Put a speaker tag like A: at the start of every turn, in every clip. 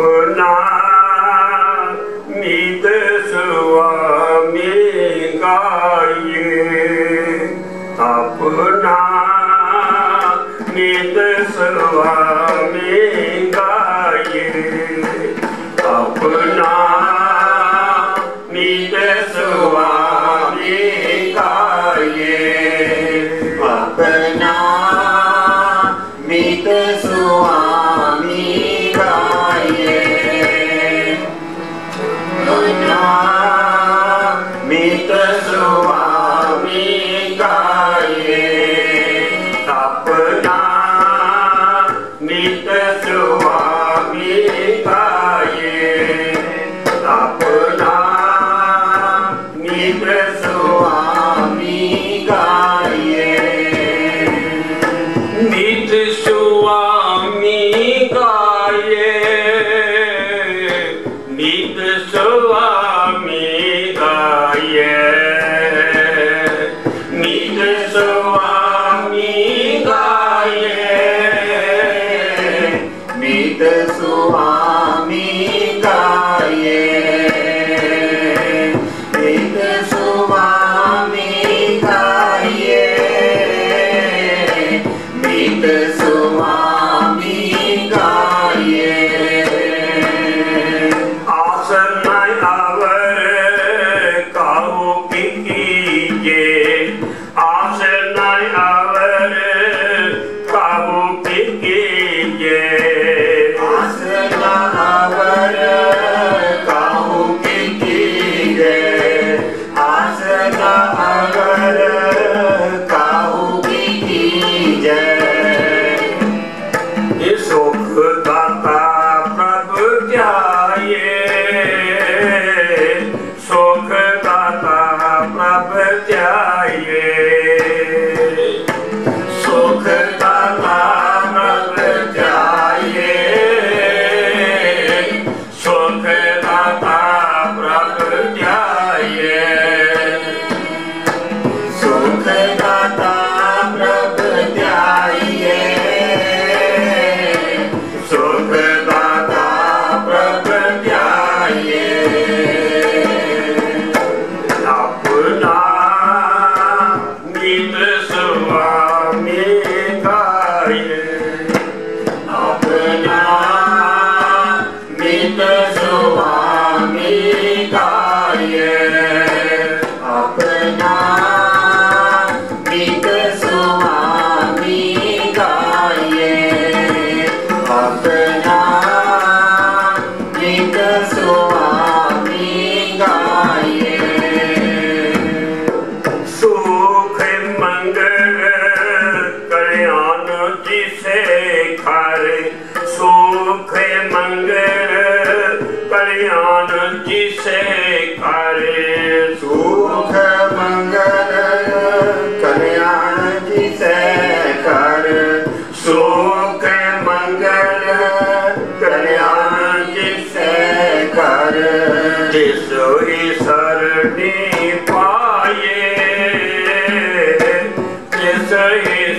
A: Good night.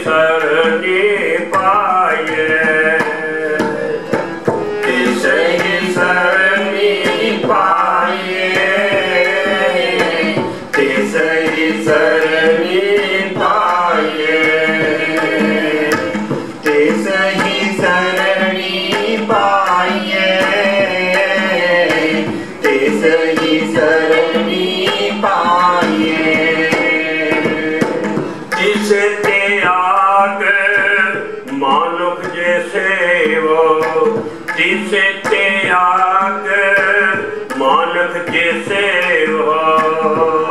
A: If
B: uh,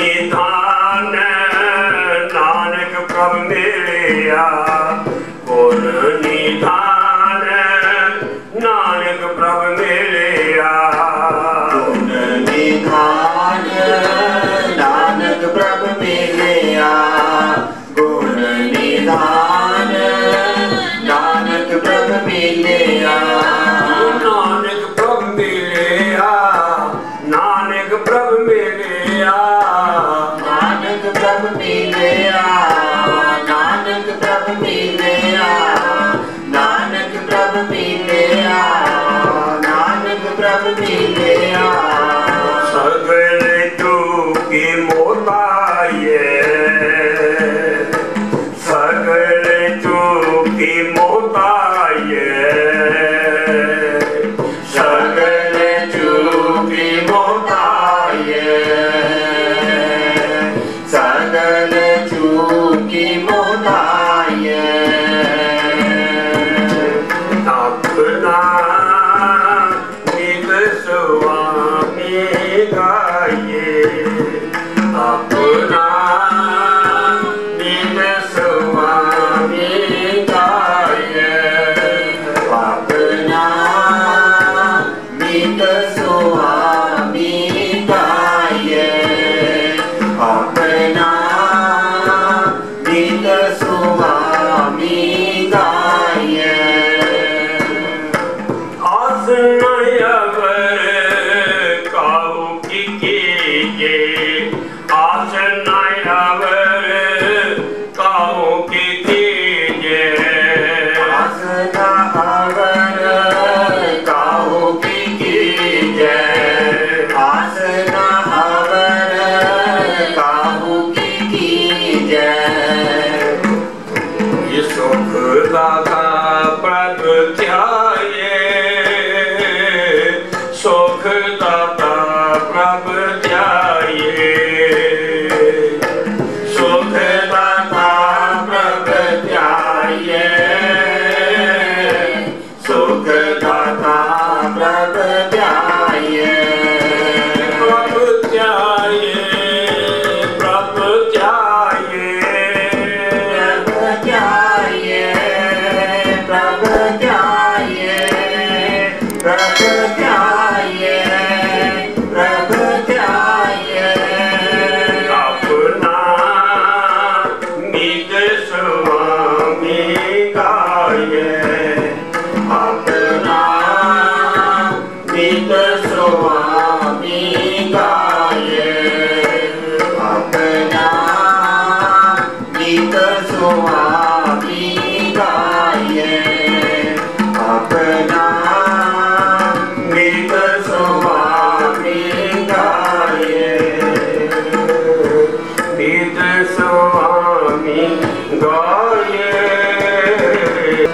B: ਨਿਧਾਨ ਨਾਨਕ ਪ੍ਰਭ ਮਿਲਿਆ ਪ੍ਰਭ ਮਿਲਿਆ ਸਗਲ ਤੂੰ ਕੀ
A: 와.